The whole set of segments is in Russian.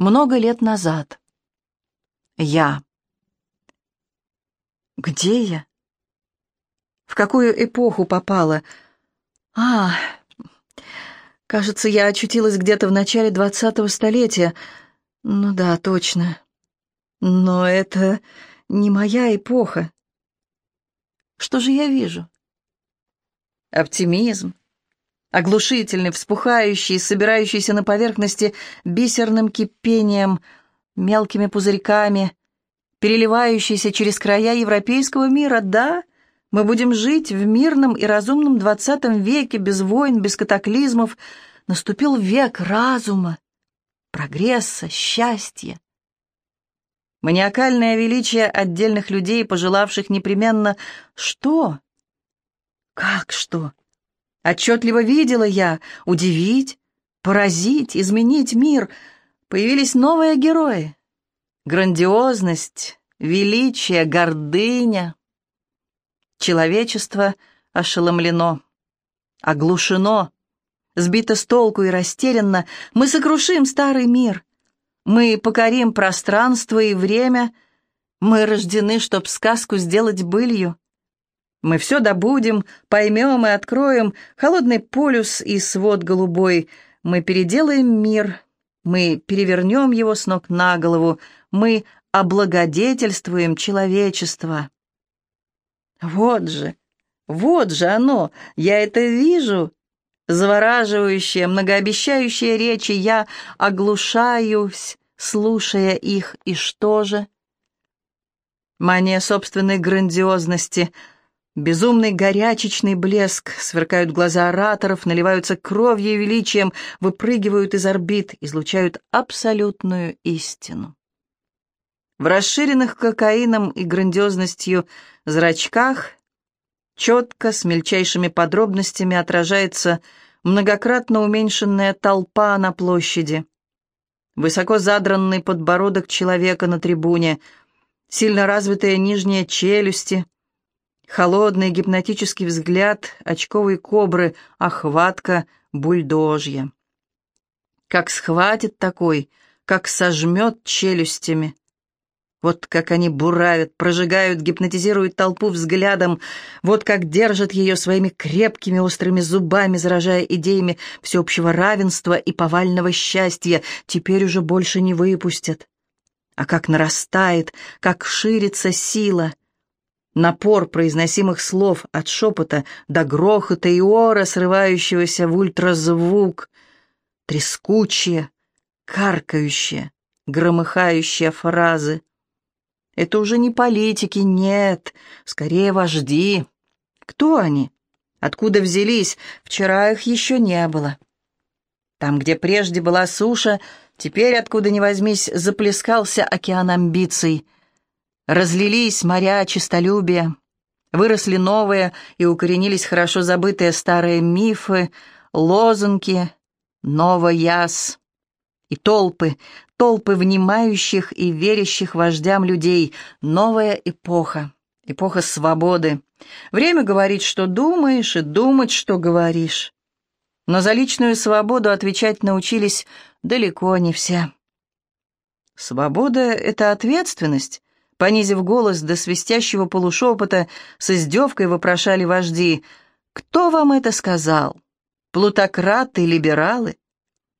Много лет назад. Я. Где я? В какую эпоху попала? А, кажется, я очутилась где-то в начале двадцатого столетия. Ну да, точно. Но это не моя эпоха. Что же я вижу? Оптимизм, оглушительный, вспухающий, собирающийся на поверхности бисерным кипением, мелкими пузырьками, переливающийся через края европейского мира. Да, мы будем жить в мирном и разумном двадцатом веке, без войн, без катаклизмов. Наступил век разума, прогресса, счастья. Маниакальное величие отдельных людей, пожелавших непременно «что?» «Как что?» Отчетливо видела я удивить, поразить, изменить мир. Появились новые герои. Грандиозность, величие, гордыня. Человечество ошеломлено, оглушено, сбито с толку и растерянно. Мы сокрушим старый мир. Мы покорим пространство и время. Мы рождены, чтоб сказку сделать былью. Мы все добудем, поймем и откроем холодный полюс и свод голубой. Мы переделаем мир, мы перевернем его с ног на голову, мы облагодетельствуем человечество. Вот же, вот же оно, я это вижу. Завораживающие, многообещающие речи, я оглушаюсь, слушая их, и что же? Мания собственной грандиозности — Безумный горячечный блеск, сверкают глаза ораторов, наливаются кровью и величием, выпрыгивают из орбит, излучают абсолютную истину. В расширенных кокаином и грандиозностью зрачках четко, с мельчайшими подробностями отражается многократно уменьшенная толпа на площади, высоко задранный подбородок человека на трибуне, сильно развитые нижние челюсти — Холодный гипнотический взгляд очковой кобры, охватка бульдожья. Как схватит такой, как сожмет челюстями. Вот как они буравят, прожигают, гипнотизируют толпу взглядом, вот как держат ее своими крепкими острыми зубами, заражая идеями всеобщего равенства и повального счастья, теперь уже больше не выпустят. А как нарастает, как ширится сила — Напор произносимых слов от шепота до грохота и ора, срывающегося в ультразвук, трескучие, каркающие, громыхающие фразы. Это уже не политики, нет, скорее вожди. Кто они? Откуда взялись? Вчера их еще не было. Там, где прежде была суша, теперь, откуда ни возьмись, заплескался океан амбиций — Разлились моря честолюбия, выросли новые и укоренились хорошо забытые старые мифы, лозунги, новояс и толпы, толпы внимающих и верящих вождям людей, новая эпоха, эпоха свободы. Время говорить, что думаешь, и думать, что говоришь. Но за личную свободу отвечать научились далеко не все. Свобода — это ответственность, Понизив голос до свистящего полушепота, с издевкой вопрошали вожди. «Кто вам это сказал? Плутократы, либералы?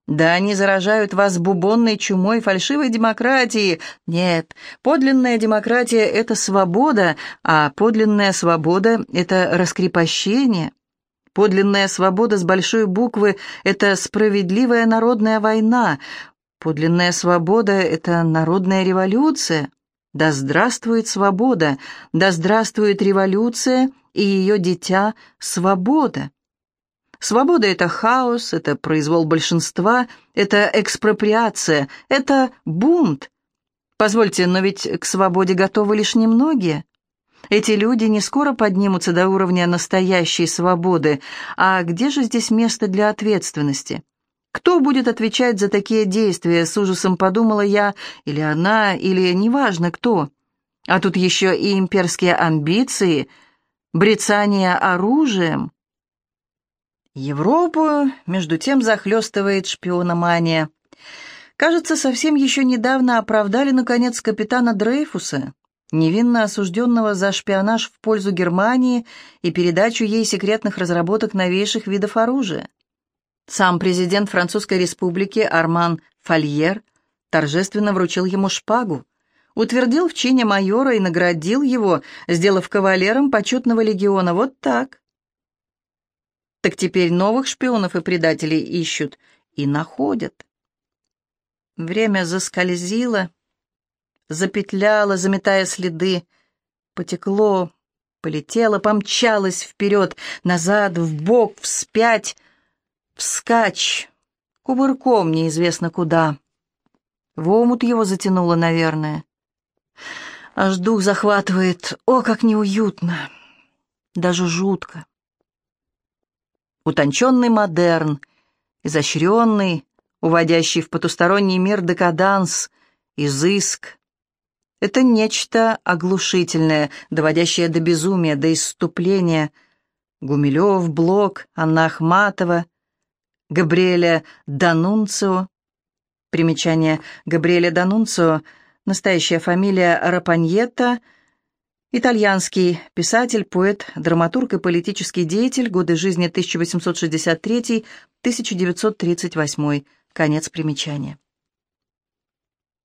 Да они заражают вас бубонной чумой фальшивой демократии. Нет, подлинная демократия — это свобода, а подлинная свобода — это раскрепощение». Подлинная свобода с большой буквы — это справедливая народная война. Подлинная свобода — это народная революция. Да здравствует свобода, да здравствует революция и ее дитя — свобода. Свобода — это хаос, это произвол большинства, это экспроприация, это бунт. Позвольте, но ведь к свободе готовы лишь немногие. Эти люди не скоро поднимутся до уровня настоящей свободы, а где же здесь место для ответственности? Кто будет отвечать за такие действия, с ужасом подумала я, или она, или неважно кто. А тут еще и имперские амбиции, брецание оружием. Европу, между тем, захлестывает шпиономания. Кажется, совсем еще недавно оправдали, наконец, капитана Дрейфуса, невинно осужденного за шпионаж в пользу Германии и передачу ей секретных разработок новейших видов оружия. Сам президент Французской республики Арман Фольер торжественно вручил ему шпагу, утвердил в чине майора и наградил его, сделав кавалером почетного легиона. Вот так. Так теперь новых шпионов и предателей ищут и находят. Время заскользило, запетляло, заметая следы, потекло, полетело, помчалось вперед, назад, вбок, вспять, вскачь, кувырком неизвестно куда. В омут его затянуло, наверное. Аж дух захватывает, о, как неуютно, даже жутко. Утонченный модерн, изощренный, уводящий в потусторонний мир декаданс, изыск. Это нечто оглушительное, доводящее до безумия, до исступления. Гумилев, Блок, Анна Ахматова, Габриэля Данунцио. Примечание. Габриэля Данунцио, настоящая фамилия Рапаньетта, итальянский писатель, поэт, драматург и политический деятель, годы жизни 1863-1938 Конец примечания.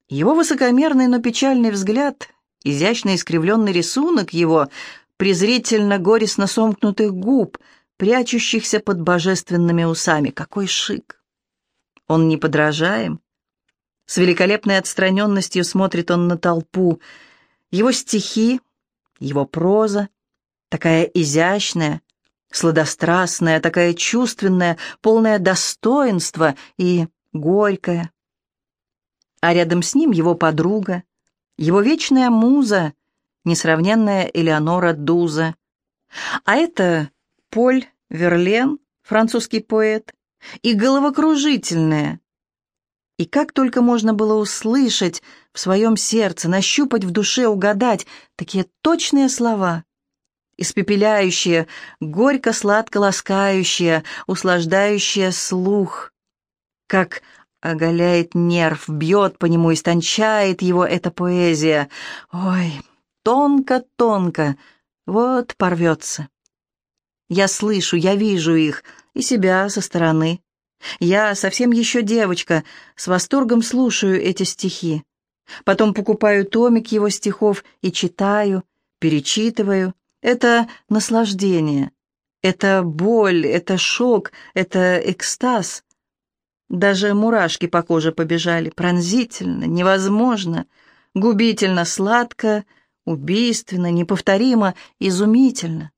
Его высокомерный, но печальный взгляд, изящно искривленный рисунок его, презрительно-горестно сомкнутых губ, прячущихся под божественными усами. Какой шик! Он неподражаем. С великолепной отстраненностью смотрит он на толпу. Его стихи, его проза, такая изящная, сладострастная, такая чувственная, полная достоинства и горькая. А рядом с ним его подруга, его вечная муза, несравненная Элеонора Дуза. А это Поль Верлен, французский поэт, и головокружительная. И как только можно было услышать в своем сердце, нащупать в душе, угадать такие точные слова, испепеляющие, горько-сладко ласкающие, услаждающие слух, как оголяет нерв, бьет по нему, истончает его эта поэзия. Ой, тонко-тонко, вот порвется. Я слышу, я вижу их, и себя со стороны. Я совсем еще девочка, с восторгом слушаю эти стихи. Потом покупаю томик его стихов и читаю, перечитываю. Это наслаждение, это боль, это шок, это экстаз. Даже мурашки по коже побежали. Пронзительно, невозможно, губительно, сладко, убийственно, неповторимо, изумительно.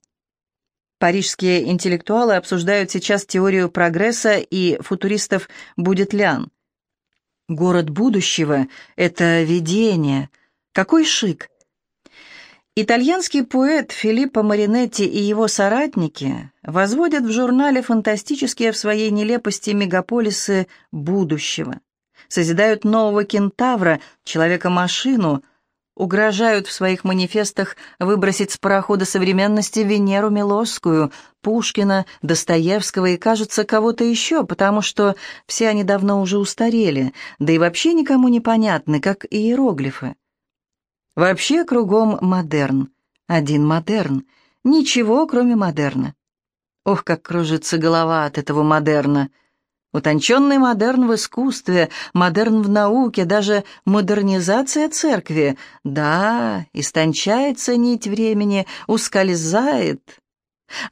Парижские интеллектуалы обсуждают сейчас теорию прогресса и футуристов будет лян. Город будущего — это видение. Какой шик! Итальянский поэт Филиппо Маринетти и его соратники возводят в журнале фантастические в своей нелепости мегаполисы будущего, созидают нового кентавра, человека-машину, угрожают в своих манифестах выбросить с парохода современности Венеру Милосскую, Пушкина, Достоевского и, кажется, кого-то еще, потому что все они давно уже устарели, да и вообще никому не понятны, как иероглифы. Вообще кругом модерн. Один модерн. Ничего, кроме модерна. Ох, как кружится голова от этого модерна. Утонченный модерн в искусстве, модерн в науке, даже модернизация церкви. Да, истончается нить времени, ускользает.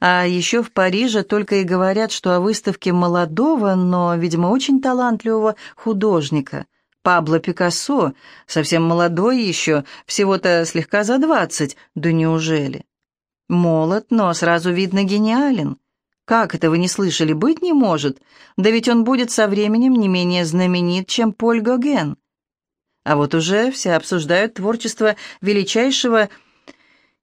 А еще в Париже только и говорят, что о выставке молодого, но, видимо, очень талантливого художника — Пабло Пикассо, совсем молодой еще, всего-то слегка за двадцать, да неужели? Молод, но сразу видно гениален. Как это вы не слышали, быть не может? Да ведь он будет со временем не менее знаменит, чем Поль Гоген. А вот уже все обсуждают творчество величайшего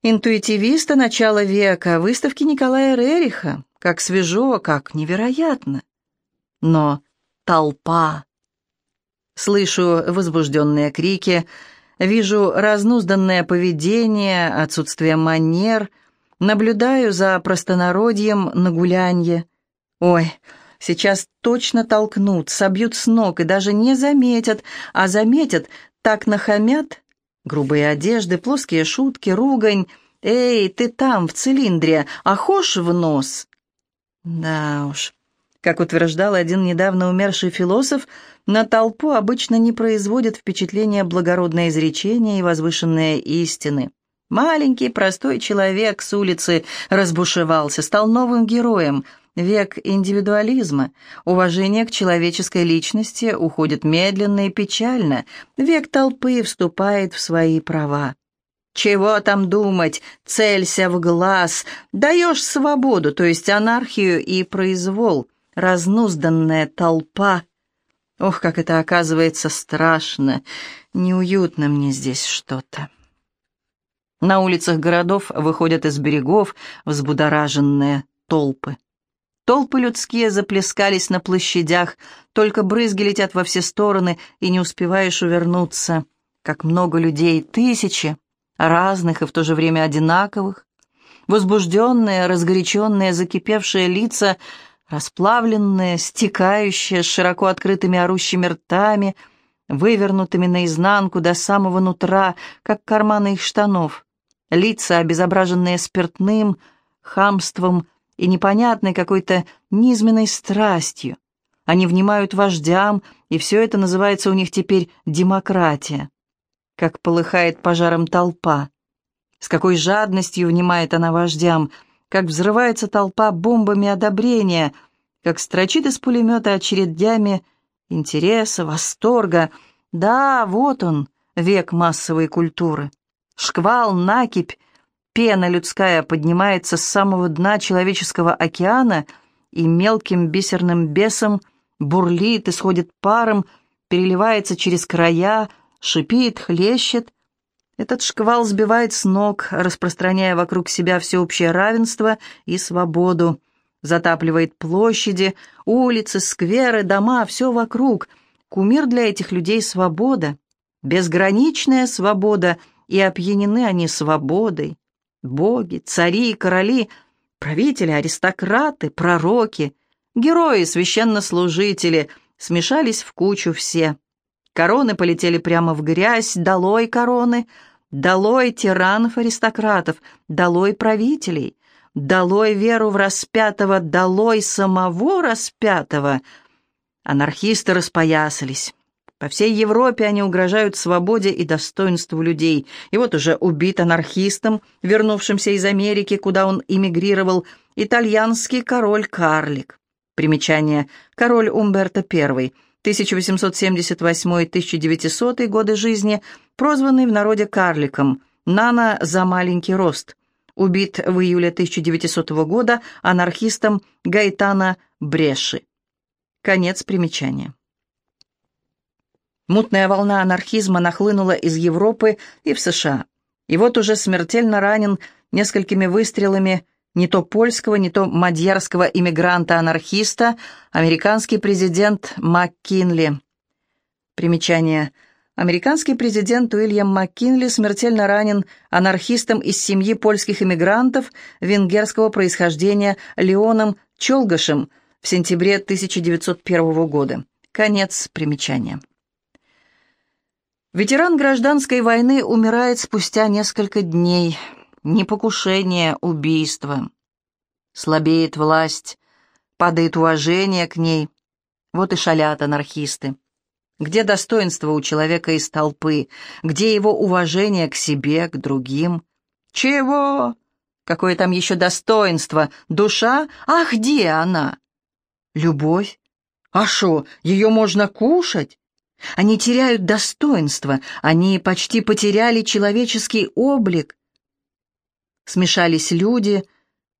интуитивиста начала века, выставки Николая Рериха. Как свежо, как невероятно. Но толпа Слышу возбужденные крики, вижу разнузданное поведение, отсутствие манер, наблюдаю за простонародьем на гулянье. Ой, Сейчас точно толкнут, собьют с ног и даже не заметят, а заметят, так нахамят. Грубые одежды, плоские шутки, ругань. «Эй, ты там, в цилиндре, охож в нос?» Да уж, как утверждал один недавно умерший философ, на толпу обычно не производят впечатления благородное изречение и возвышенные истины. Маленький простой человек с улицы разбушевался, стал новым героем. Век индивидуализма, уважение к человеческой личности уходит медленно и печально. Век толпы вступает в свои права. Чего там думать, целься в глаз, даешь свободу, то есть анархию и произвол, разнузданная толпа. Ох, как это оказывается страшно, неуютно мне здесь что-то. На улицах городов выходят из берегов взбудораженные толпы. Толпы людские заплескались на площадях, только брызги летят во все стороны, и не успеваешь увернуться. Как много людей, тысячи, разных и в то же время одинаковых. Возбужденные, разгоряченные, закипевшие лица, расплавленные, стекающие, с широко открытыми орущими ртами, вывернутыми наизнанку до самого нутра, как карманы их штанов. Лица, обезображенные спиртным, хамством и непонятной какой-то низменной страстью. Они внимают вождям, и все это называется у них теперь демократия как полыхает пожаром толпа. С какой жадностью внимает она вождям, как взрывается толпа бомбами одобрения, как строчит из пулемета очередями интереса, восторга. Да, вот он, век массовой культуры. Шквал, накипь, пена людская поднимается с самого дна человеческого океана и мелким бисерным бесом бурлит, исходит паром, переливается через края, шипит, хлещет. Этот шквал сбивает с ног, распространяя вокруг себя всеобщее равенство и свободу. Затапливает площади, улицы, скверы, дома, все вокруг. Кумир для этих людей — свобода. Безграничная свобода, и опьянены они свободой. Боги, цари, короли, правители, аристократы, пророки, герои, священнослужители смешались в кучу все. Короны полетели прямо в грязь, долой короны, долой тиранов-аристократов, долой правителей, долой веру в распятого, долой самого распятого. Анархисты распоясались. По всей Европе они угрожают свободе и достоинству людей. И вот уже убит анархистом, вернувшимся из Америки, куда он эмигрировал, итальянский король-карлик. Примечание. Король Умберто I, 1878-1900 годы жизни, прозванный в народе карликом, Нана за маленький рост, убит в июле 1900 года анархистом Гайтана Бреши. Конец примечания. Мутная волна анархизма нахлынула из Европы и в США. И вот уже смертельно ранен несколькими выстрелами не то польского, не то мадьярского иммигранта-анархиста, американский президент МакКинли. Примечание. Американский президент Уильям МакКинли смертельно ранен анархистом из семьи польских иммигрантов венгерского происхождения Леоном Чолгашем в сентябре 1901 года. Конец примечания. Ветеран гражданской войны умирает спустя несколько дней – не покушение, убийство. Слабеет власть, падает уважение к ней. Вот и шалят анархисты. Где достоинство у человека из толпы? Где его уважение к себе, к другим? Чего? Какое там еще достоинство? Душа? Ах, где она? Любовь? А шо, ее можно кушать? Они теряют достоинство, они почти потеряли человеческий облик. Смешались люди,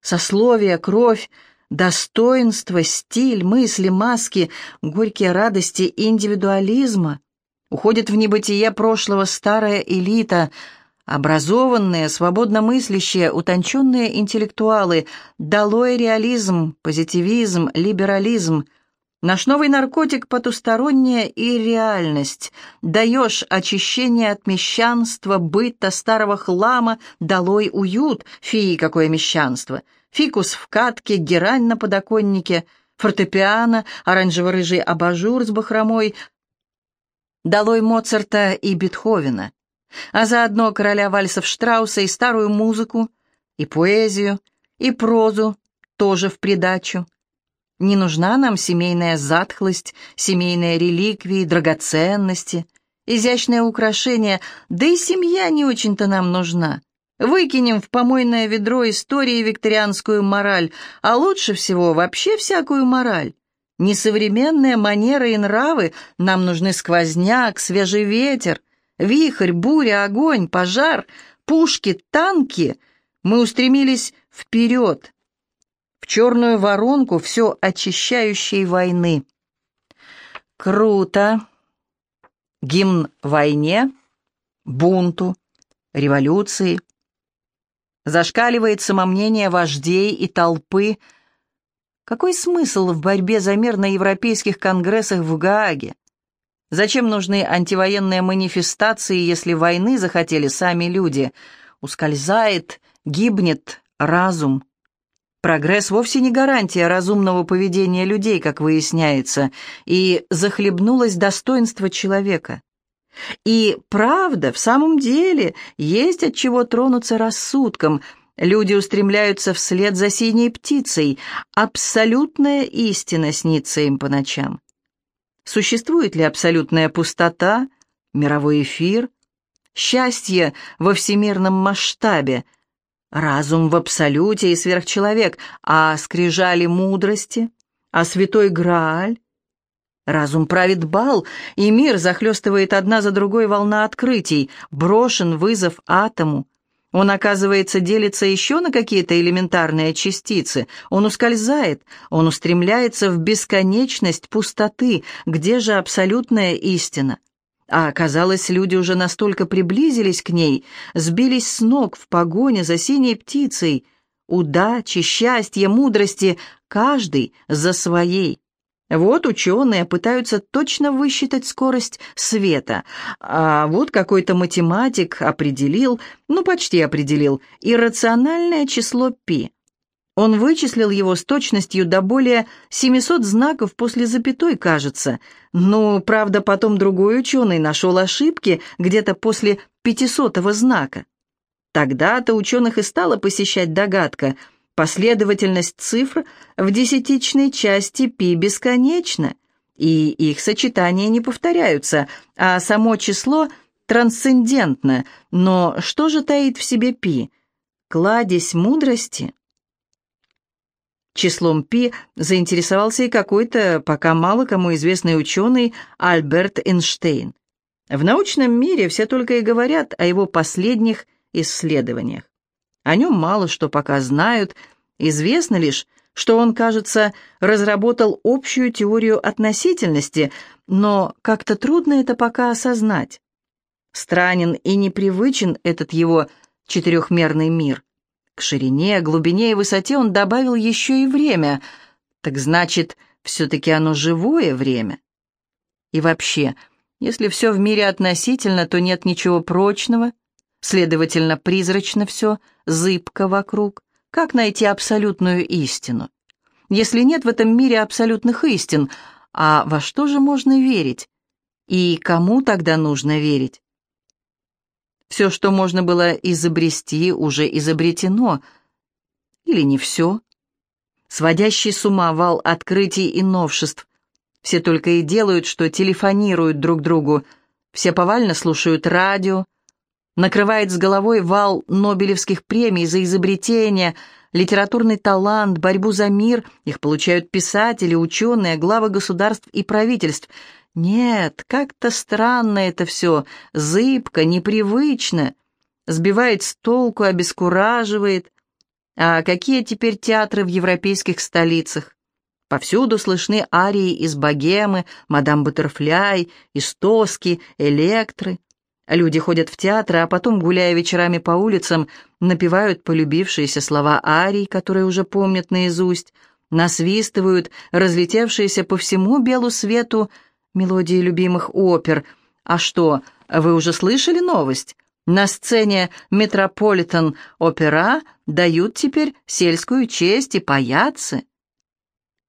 сословия, кровь, достоинство, стиль, мысли, маски, горькие радости индивидуализма. Уходит в небытие прошлого старая элита, образованные, свободно мыслящие, утонченные интеллектуалы, долой реализм, позитивизм, либерализм — Наш новый наркотик — потусторонняя и реальность. Даешь очищение от мещанства, быта, старого хлама, долой уют. Фи, какое мещанство! Фикус в катке, герань на подоконнике. фортепиано, оранжево-рыжий абажур с бахромой, долой Моцарта и Бетховена, а заодно короля вальсов Штрауса и старую музыку, и поэзию, и прозу, тоже в придачу. Не нужна нам семейная затхлость, семейные реликвии, драгоценности, изящные украшения, да и семья не очень-то нам нужна. Выкинем в помойное ведро истории викторианскую мораль, а лучше всего вообще всякую мораль. Несовременные манеры и нравы, нам нужны сквозняк, свежий ветер, вихрь, буря, огонь, пожар, пушки, танки. Мы устремились вперед, в черную воронку все очищающей войны. Круто. Гимн войне, бунту, революции. Зашкаливает самомнение вождей и толпы. Какой смысл в борьбе за мир на европейских конгрессах в Гааге? Зачем нужны антивоенные манифестации, если войны захотели сами люди? Ускользает, гибнет разум. Прогресс вовсе не гарантия разумного поведения людей, как выясняется, и захлебнулось достоинство человека. И правда, в самом деле, есть от чего тронуться рассудком. Люди устремляются вслед за синей птицей. Абсолютная истина снится им по ночам. Существует ли абсолютная пустота, мировой эфир, счастье во всемирном масштабе – Разум в абсолюте и сверхчеловек, а скрижали мудрости, а святой Грааль. Разум правит бал, и мир захлестывает одна за другой волна открытий, брошен вызов атому. Он, оказывается, делится еще на какие-то элементарные частицы. Он ускользает, он устремляется в бесконечность пустоты. Где же абсолютная истина? А оказалось, люди уже настолько приблизились к ней, сбились с ног в погоне за синей птицей. Удачи, счастья, мудрости, каждый за своей. Вот ученые пытаются точно высчитать скорость света, а вот какой-то математик определил, ну почти определил, иррациональное число π. Он вычислил его с точностью до более 700 знаков после запятой, кажется. Но, правда, потом другой ученый нашел ошибки где-то после 500-го знака. Тогда-то ученых и стала посещать догадка. Последовательность цифр в десятичной части π бесконечна, и их сочетания не повторяются, а само число трансцендентно. Но что же таит в себе π? Кладезь мудрости? Числом π заинтересовался и какой-то пока мало кому известный ученый Альберт Эйнштейн. В научном мире все только и говорят о его последних исследованиях. О нем мало что пока знают, известно лишь, что он, кажется, разработал общую теорию относительности, но как-то трудно это пока осознать. Странен и непривычен этот его четырехмерный мир. К ширине, глубине и высоте он добавил еще и время. Так значит, все-таки оно живое время. И вообще, если все в мире относительно, то нет ничего прочного, следовательно, призрачно все, зыбко вокруг. Как найти абсолютную истину? Если нет в этом мире абсолютных истин, а во что же можно верить? И кому тогда нужно верить? Все, что можно было изобрести, уже изобретено. Или не все. Сводящий с ума вал открытий и новшеств. Все только и делают, что телефонируют друг другу. Все повально слушают радио. Накрывает с головой вал Нобелевских премий за изобретение, литературный талант, борьбу за мир. Их получают писатели, ученые, главы государств и правительств – нет, как-то странно это все, зыбко, непривычно, сбивает с толку, обескураживает. А какие теперь театры в европейских столицах? Повсюду слышны арии из богемы, мадам Баттерфляй, из Тоски, Электры. Люди ходят в театры, а потом, гуляя вечерами по улицам, напевают полюбившиеся слова арий, которые уже помнят наизусть, насвистывают разлетевшиеся по всему белу свету мелодии любимых опер. А что, вы уже слышали новость? На сцене Метрополитен-опера дают теперь сельскую честь и паяцы.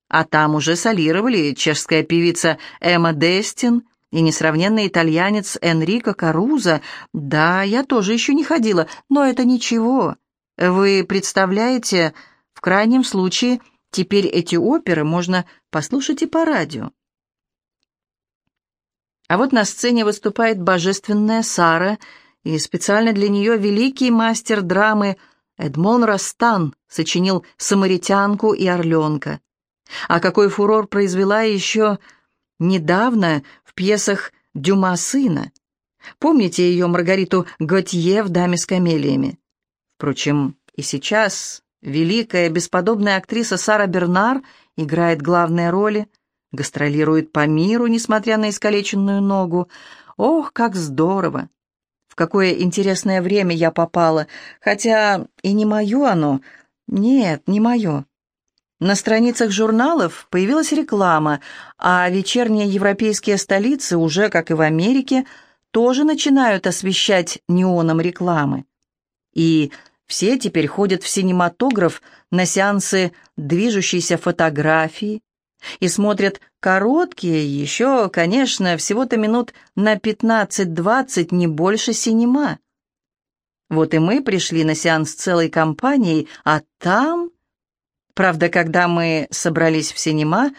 А там уже солировали чешская певица Эмма Дестин и несравненный итальянец Энрико Каруза. Да, я тоже еще не ходила, но это ничего. Вы представляете, в крайнем случае, теперь эти оперы можно послушать и по радио. А вот на сцене выступает божественная Сара, и специально для нее великий мастер драмы Эдмон Растан сочинил «Самаритянку» и «Орленка». А какой фурор произвела еще недавно в пьесах Дюма сына. Помните ее Маргариту Готье в «Даме с камелиями»? Впрочем, и сейчас великая бесподобная актриса Сара Бернар играет главные роли, гастролирует по миру, несмотря на искалеченную ногу. Ох, как здорово! В какое интересное время я попала, хотя и не мое оно. Нет, не мое. На страницах журналов появилась реклама, а вечерние европейские столицы уже, как и в Америке, тоже начинают освещать неоном рекламы. И все теперь ходят в синематограф на сеансы движущейся фотографии и смотрят короткие, еще, конечно, всего-то минут на 15-20, не больше синема. Вот и мы пришли на сеанс целой компанией, а там... Правда, когда мы собрались в синема,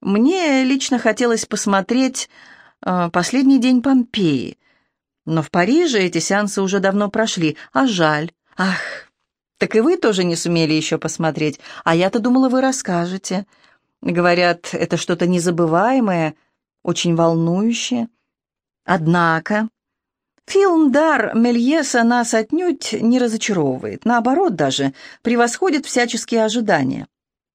мне лично хотелось посмотреть э, «Последний день Помпеи». Но в Париже эти сеансы уже давно прошли, а жаль. Ах, так и вы тоже не сумели еще посмотреть, а я-то думала, вы расскажете. Говорят, это что-то незабываемое, очень волнующее. Однако фильм «Дар» Мельеса нас отнюдь не разочаровывает, наоборот даже, превосходит всяческие ожидания.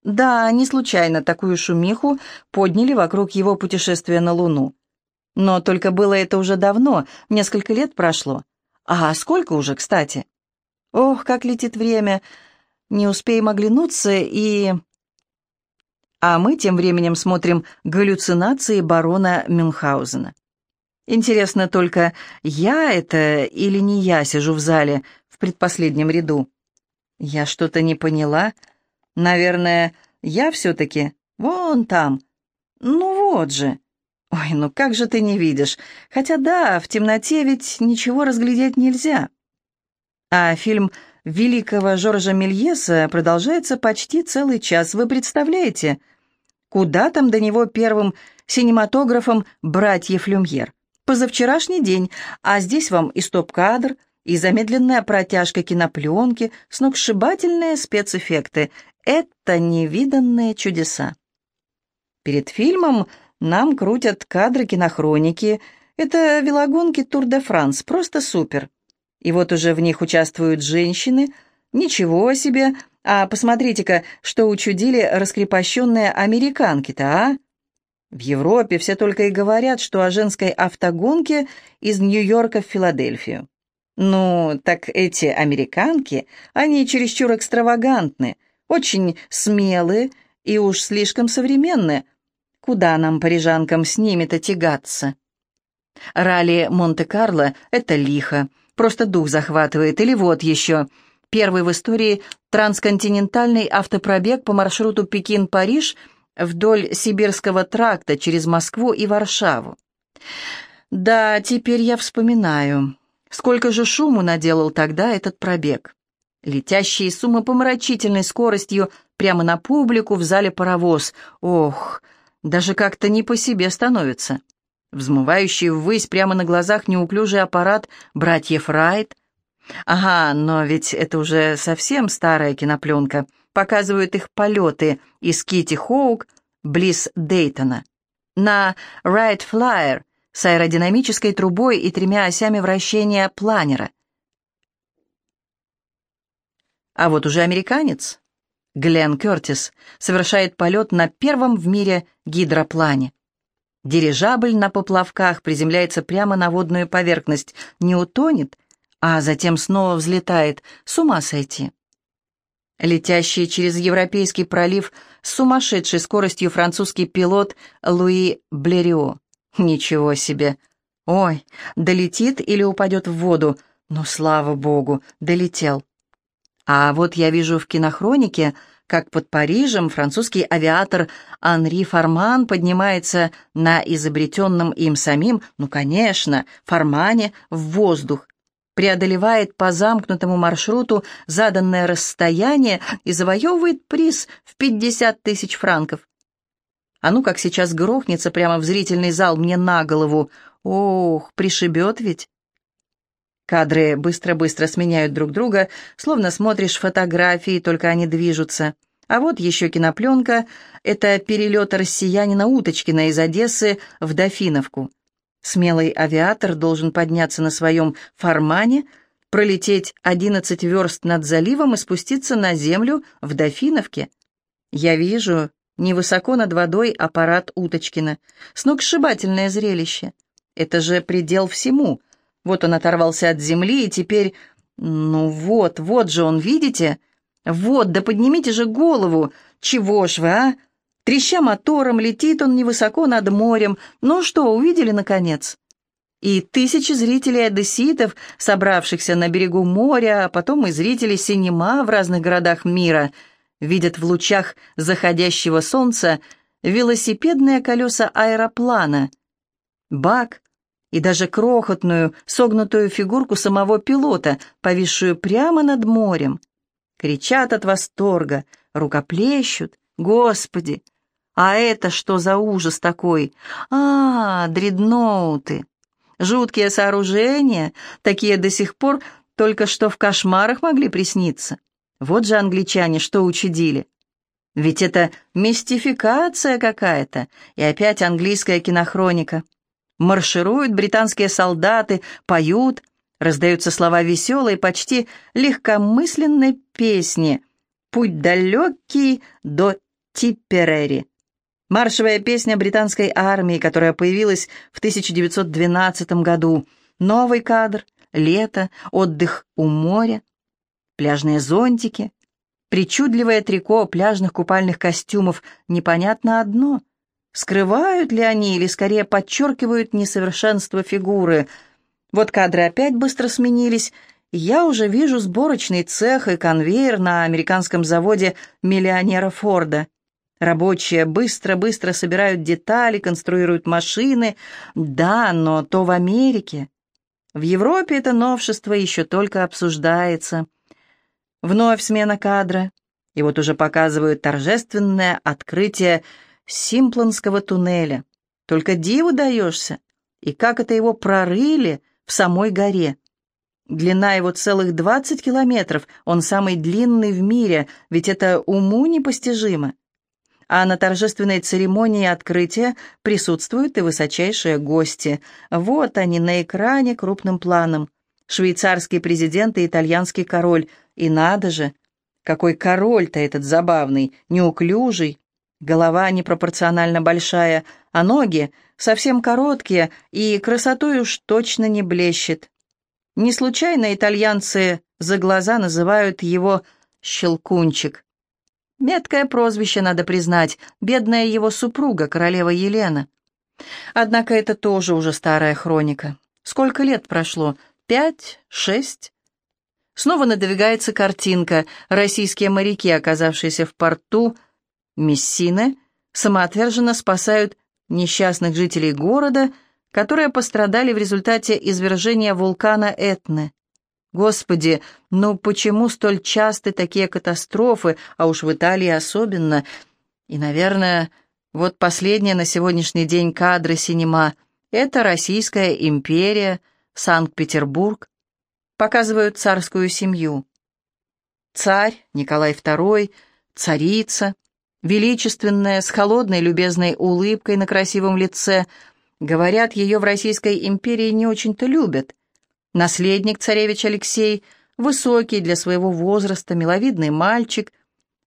Да, не случайно такую шумиху подняли вокруг его путешествия на Луну. Но только было это уже давно, несколько лет прошло. А сколько уже, кстати? Ох, как летит время! Не успеем оглянуться и... А мы тем временем смотрим галлюцинации барона Мюнхгаузена. Интересно только, я это или не я сижу в зале в предпоследнем ряду? Я что-то не поняла. Наверное, я все-таки вон там. Ну вот же. Ой, ну как же ты не видишь? Хотя да, в темноте ведь ничего разглядеть нельзя. А фильм великого Жоржа Мельеса продолжается почти целый час. Вы представляете? Куда там до него первым синематографом братьев Люмьер? Позавчерашний день, а здесь вам и стоп-кадр, и замедленная протяжка кинопленки, сногсшибательные спецэффекты. Это невиданные чудеса. Перед фильмом нам крутят кадры кинохроники. Это велогонки Тур-де-Франс, просто супер. И вот уже в них участвуют женщины. Ничего себе! А посмотрите-ка, что учудили раскрепощенные американки-то, а? В Европе все только и говорят, что о женской автогонке из Нью-Йорка в Филадельфию. Ну, так эти американки, они чересчур экстравагантны, очень смелые и уж слишком современные. Куда нам, парижанкам, с ними-то тягаться? Ралли Монте-Карло — это лихо, Просто дух захватывает. Или вот еще. Первый в истории трансконтинентальный автопробег по маршруту Пекин-Париж вдоль Сибирского тракта через Москву и Варшаву. Да, теперь я вспоминаю. Сколько же шуму наделал тогда этот пробег. Летящие с умопомрачительной скоростью прямо на публику в зале паровоз. Ох, даже как-то не по себе становится взмывающий ввысь прямо на глазах неуклюжий аппарат братьев Райт. Ага, но ведь это уже совсем старая кинопленка. Показывают их полеты из Кити Хоук близ Дейтона. На Райт Flyer с аэродинамической трубой и тремя осями вращения планера. А вот уже американец, Глен Кертис, совершает полет на первом в мире гидроплане. Дирижабль на поплавках приземляется прямо на водную поверхность, не утонет, а затем снова взлетает. С ума сойти. Летящий через Европейский пролив с сумасшедшей скоростью французский пилот Луи Блерио. Ничего себе. Ой, долетит или упадет в воду. Ну, слава богу, долетел. А вот я вижу в кинохронике как под Парижем французский авиатор Анри Фарман поднимается на изобретенном им самим, ну, конечно, Фармане, в воздух, преодолевает по замкнутому маршруту заданное расстояние и завоевывает приз в 50 тысяч франков. А ну как сейчас грохнется прямо в зрительный зал мне на голову. Ох, пришибет ведь. Кадры быстро-быстро сменяют друг друга, словно смотришь фотографии, только они движутся. А вот еще кинопленка — это перелет россиянина Уточкина из Одессы в Дофиновку. Смелый авиатор должен подняться на своем «Фармане», пролететь 11 верст над заливом и спуститься на землю в Дофиновке. Я вижу невысоко над водой аппарат Уточкина. Сногсшибательное зрелище. Это же предел всему — вот он оторвался от земли, и теперь... Ну вот, вот же он, видите? Вот, да поднимите же голову! Чего ж вы, а? Треща мотором, летит он невысоко над морем. Ну что, увидели, наконец? И тысячи зрителей-одесситов, собравшихся на берегу моря, а потом и зрители синема в разных городах мира, видят в лучах заходящего солнца велосипедные колеса аэроплана. Бак, и даже крохотную, согнутую фигурку самого пилота, повисшую прямо над морем. Кричат от восторга, рукоплещут. Господи! А это что за ужас такой? А, дредноуты! Жуткие сооружения, такие до сих пор только что в кошмарах могли присниться. Вот же англичане что учудили. Ведь это мистификация какая-то, и опять английская кинохроника — Маршируют британские солдаты, поют, раздаются слова веселой, почти легкомысленной песни «Путь далекий до Типперери». Маршевая песня британской армии, которая появилась в 1912 году. Новый кадр, лето, отдых у моря, пляжные зонтики, причудливое трико пляжных купальных костюмов. Непонятно одно — Скрывают ли они или скорее подчеркивают несовершенство фигуры? Вот кадры опять быстро сменились. Я уже вижу сборочный цех и конвейер на американском заводе миллионера Форда. Рабочие быстро-быстро собирают детали, конструируют машины. Да, но то в Америке. В Европе это новшество еще только обсуждается. Вновь смена кадра. И вот уже показывают торжественное открытие Симпланского туннеля. Только диву даешься. И как это его прорыли в самой горе. Длина его целых 20 километров, он самый длинный в мире, ведь это уму непостижимо. А на торжественной церемонии открытия присутствуют и высочайшие гости. Вот они на экране крупным планом. Швейцарский президент и итальянский король. И надо же, какой король-то этот забавный, неуклюжий, Голова непропорционально большая, а ноги совсем короткие и красотой уж точно не блещет. Не случайно итальянцы за глаза называют его «щелкунчик». Меткое прозвище, надо признать, бедная его супруга, королева Елена. Однако это тоже уже старая хроника. Сколько лет прошло? Пять? Шесть? Снова надвигается картинка. Российские моряки, оказавшиеся в порту, Мессины самоотверженно спасают несчастных жителей города, которые пострадали в результате извержения вулкана Этны. Господи, ну почему столь часты такие катастрофы, а уж в Италии особенно? И, наверное, вот последние на сегодняшний день кадры синема — это Российская империя, Санкт-Петербург. Показывают царскую семью. Царь Николай II, царица — величественная, с холодной любезной улыбкой на красивом лице. Говорят, ее в Российской империи не очень-то любят. Наследник царевич Алексей, высокий для своего возраста, миловидный мальчик.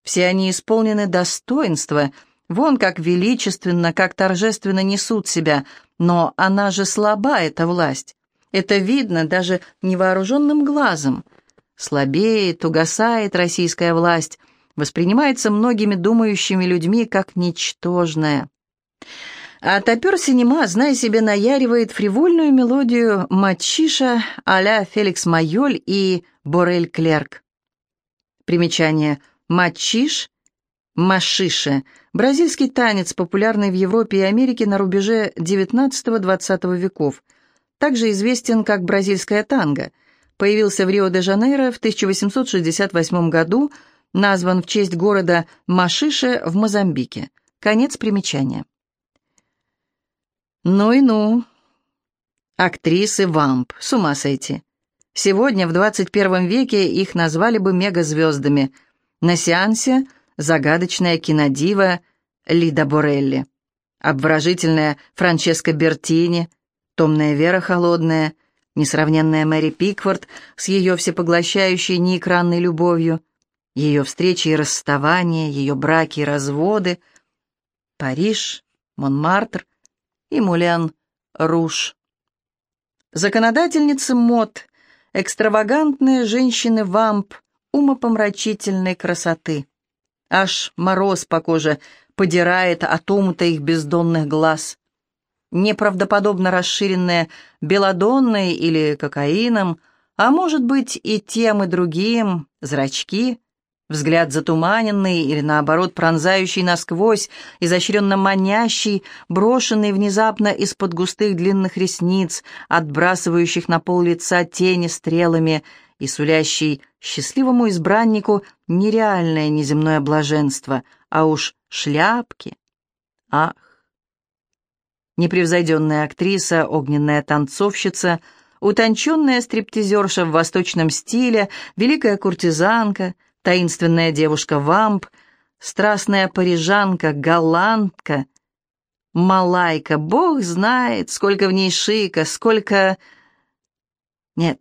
Все они исполнены достоинства, вон как величественно, как торжественно несут себя, но она же слаба, эта власть. Это видно даже невооруженным глазом. Слабеет, угасает российская власть, воспринимается многими думающими людьми как ничтожное. А топер синема, зная себе, наяривает фривольную мелодию мачиша а-ля Феликс Майоль и Борель Клерк. Примечание. Мачиш Машише – бразильский танец, популярный в Европе и Америке на рубеже XIX-XX веков. Также известен как бразильская танго. Появился в Рио-де-Жанейро в 1868 году, назван в честь города Машише в Мозамбике. Конец примечания. Ну и ну. Актрисы вамп, с ума сойти. Сегодня, в 21 веке, их назвали бы мегазвездами. На сеансе – загадочная кинодива Лида Борелли, обворожительная Франческа Бертини, томная Вера Холодная, несравненная Мэри Пикфорд с ее всепоглощающей неэкранной любовью, ее встречи и расставания, ее браки и разводы, Париж, Монмартр и Мулен Руш. Законодательницы мод, экстравагантные женщины-вамп умопомрачительной красоты. Аж мороз по коже подирает от омута их бездонных глаз. Неправдоподобно расширенные белодонной или кокаином, а может быть и тем и другим, зрачки, взгляд затуманенный или наоборот пронзающий насквозь, изощренно манящий, брошенный внезапно из-под густых длинных ресниц, отбрасывающих на пол лица тени стрелами и сулящий счастливому избраннику нереальное неземное блаженство, а уж шляпки. Ах! Непревзойденная актриса, огненная танцовщица, утонченная стриптизерша в восточном стиле, великая куртизанка, таинственная девушка-вамп, страстная парижанка, голландка, малайка, бог знает, сколько в ней шика, сколько... Нет,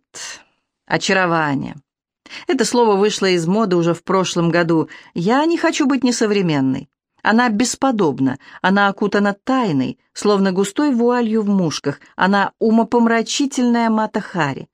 очарование. Это слово вышло из моды уже в прошлом году. Я не хочу быть несовременной. Она бесподобна, она окутана тайной, словно густой вуалью в мушках. Она умопомрачительная Мата Хари.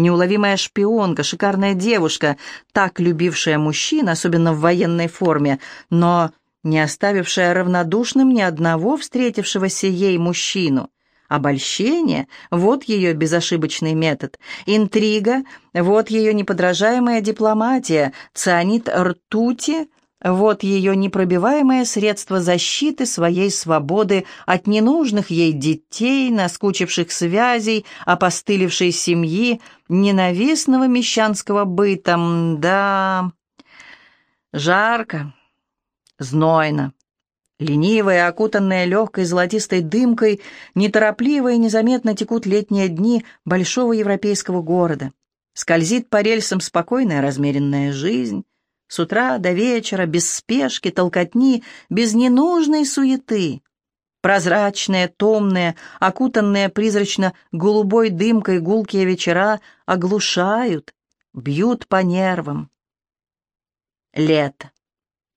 Неуловимая шпионка, шикарная девушка, так любившая мужчин, особенно в военной форме, но не оставившая равнодушным ни одного встретившегося ей мужчину. Обольщение — вот ее безошибочный метод. Интрига — вот ее неподражаемая дипломатия. Цианид ртути — вот ее непробиваемое средство защиты своей свободы от ненужных ей детей, наскучивших связей, опостылевшей семьи, ненавистного мещанского быта. Да, жарко, знойно. Ленивые, окутанные легкой золотистой дымкой, неторопливо и незаметно текут летние дни большого европейского города. Скользит по рельсам спокойная размеренная жизнь. С утра до вечера, без спешки, толкотни, без ненужной суеты. Прозрачные, томные, окутанные призрачно-голубой дымкой гулкие вечера оглушают, бьют по нервам. Лето.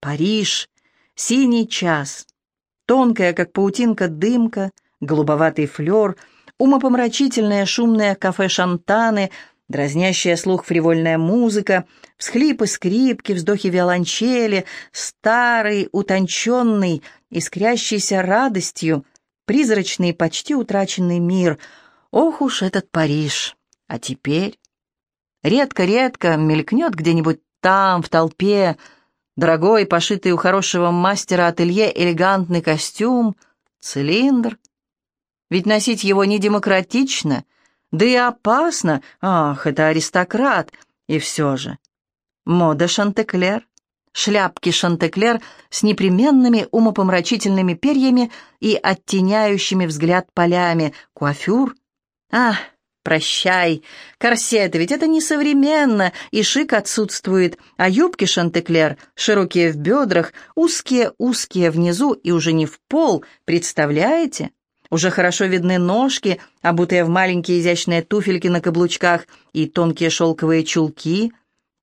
Париж Синий час. Тонкая, как паутинка, дымка, голубоватый флер, умопомрачительное шумное кафе-шантаны, дразнящая слух фривольная музыка, всхлипы скрипки, вздохи виолончели, старый, утонченный, искрящийся радостью, призрачный, почти утраченный мир. Ох уж этот Париж! А теперь... Редко-редко мелькнет где-нибудь там, в толпе, Дорогой, пошитый у хорошего мастера ателье элегантный костюм, цилиндр. Ведь носить его не демократично, да и опасно. Ах, это аристократ. И все же. Мода Шантеклер. Шляпки Шантеклер с непременными умопомрачительными перьями и оттеняющими взгляд полями. Куафюр. Ах, Прощай. Корсеты, ведь это несовременно, и шик отсутствует, а юбки Шантеклер широкие в бедрах, узкие-узкие внизу и уже не в пол, представляете? Уже хорошо видны ножки, обутые в маленькие изящные туфельки на каблучках и тонкие шелковые чулки,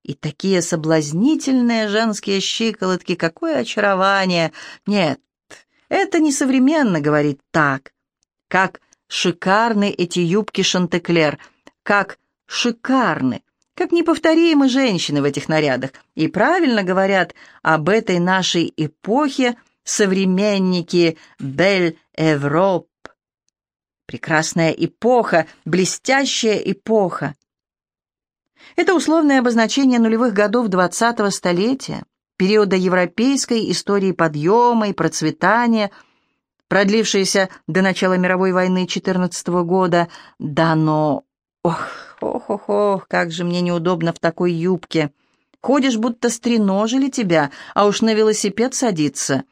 и такие соблазнительные женские щиколотки, какое очарование! Нет, это несовременно, говорит так, как шикарны эти юбки Шантеклер, как шикарны, как неповторимы женщины в этих нарядах. И правильно говорят об этой нашей эпохе современники Бель Европ. Прекрасная эпоха, блестящая эпоха. Это условное обозначение нулевых годов двадцатого столетия. периода европейской истории подъема и процветания, продлившейся до начала мировой войны 14 года. Да, но... Ох, ох, ох, ох, как же мне неудобно в такой юбке. Ходишь, будто стреножили тебя, а уж на велосипед садиться.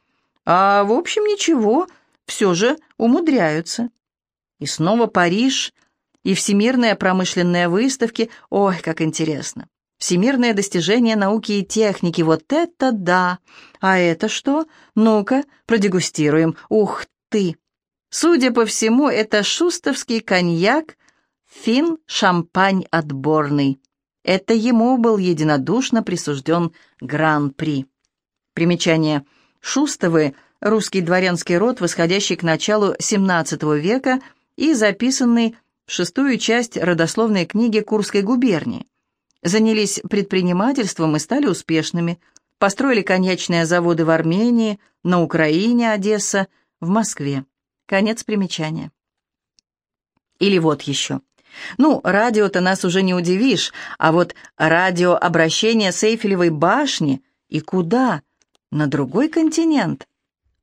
А, в общем, ничего, все же умудряются. И снова Париж, и всемирные промышленные выставки. Ой, как интересно. Всемирные достижения науки и техники. Вот это да! А это что? Ну-ка, продегустируем. Ух ты! Судя по всему, это шустовский коньяк, фин шампань отборный. Это ему был единодушно присужден гран-при. Примечание. Шустовы – русский дворянский род, восходящий к началу XVII века и записанный в шестую часть родословной книги Курской губернии. Занялись предпринимательством и стали успешными. Построили коньячные заводы в Армении, на Украине, Одесса, в Москве. Конец примечания. Или вот еще. Ну, радио-то нас уже не удивишь, а вот радиообращение с Эйфелевой башни и куда? На другой континент.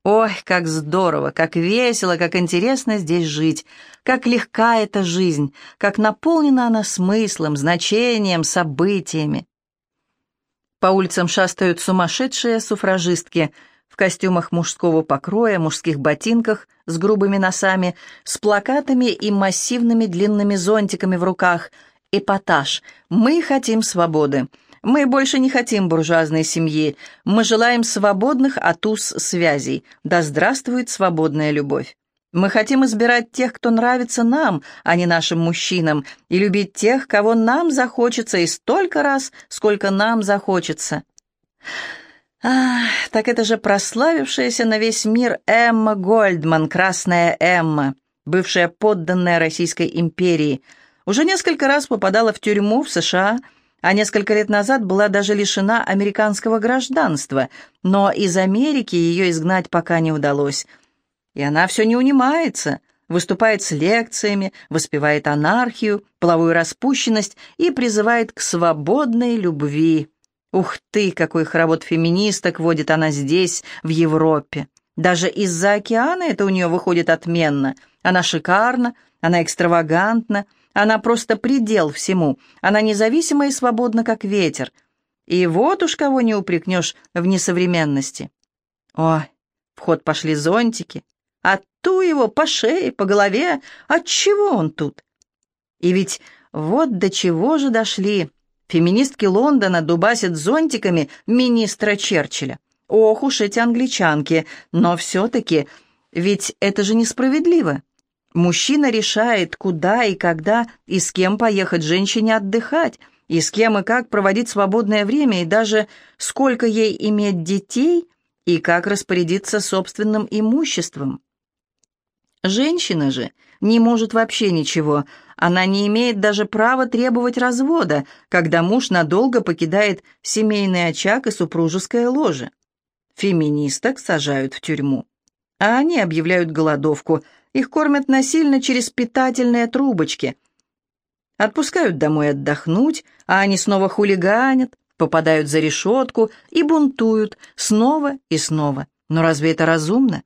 Ой, как здорово, как весело, как интересно здесь жить, как легка эта жизнь, как наполнена она смыслом, значением, событиями. По улицам шастают сумасшедшие суфражистки – в костюмах мужского покроя, мужских ботинках с грубыми носами, с плакатами и массивными длинными зонтиками в руках. Эпатаж. Мы хотим свободы. Мы больше не хотим буржуазной семьи. Мы желаем свободных от уз связей. Да здравствует свободная любовь. Мы хотим избирать тех, кто нравится нам, а не нашим мужчинам, и любить тех, кого нам захочется, и столько раз, сколько нам захочется. Ах, так это же прославившаяся на весь мир Эмма Гольдман, Красная Эмма, бывшая подданная Российской империи, уже несколько раз попадала в тюрьму в США, а несколько лет назад была даже лишена американского гражданства, но из Америки ее изгнать пока не удалось. И она все не унимается, выступает с лекциями, воспевает анархию, половую распущенность и призывает к свободной любви. Ух ты, какой хоровод феминисток водит она здесь, в Европе. Даже из-за океана это у нее выходит отменно. Она шикарна, она экстравагантна, она просто предел всему. Она независима и свободна, как ветер. И вот уж кого не упрекнешь в несовременности. Ой, в ход пошли зонтики. А ту его по шее, по голове. Отчего он тут? И ведь вот до чего же дошли. Феминистки Лондона дубасят зонтиками министра Черчилля. Ох уж эти англичанки, но все-таки, ведь это же несправедливо. Мужчина решает, куда и когда и с кем поехать женщине отдыхать, и с кем и как проводить свободное время, и даже сколько ей иметь детей, и как распорядиться собственным имуществом. Женщина же не может вообще ничего, она не имеет даже права требовать развода, когда муж надолго покидает семейный очаг и супружеское ложе. Феминисток сажают в тюрьму. А они объявляют голодовку. Их кормят насильно через питательные трубочки. Отпускают домой отдохнуть, а они снова хулиганят, попадают за решетку и бунтуют снова и снова. Но разве это разумно?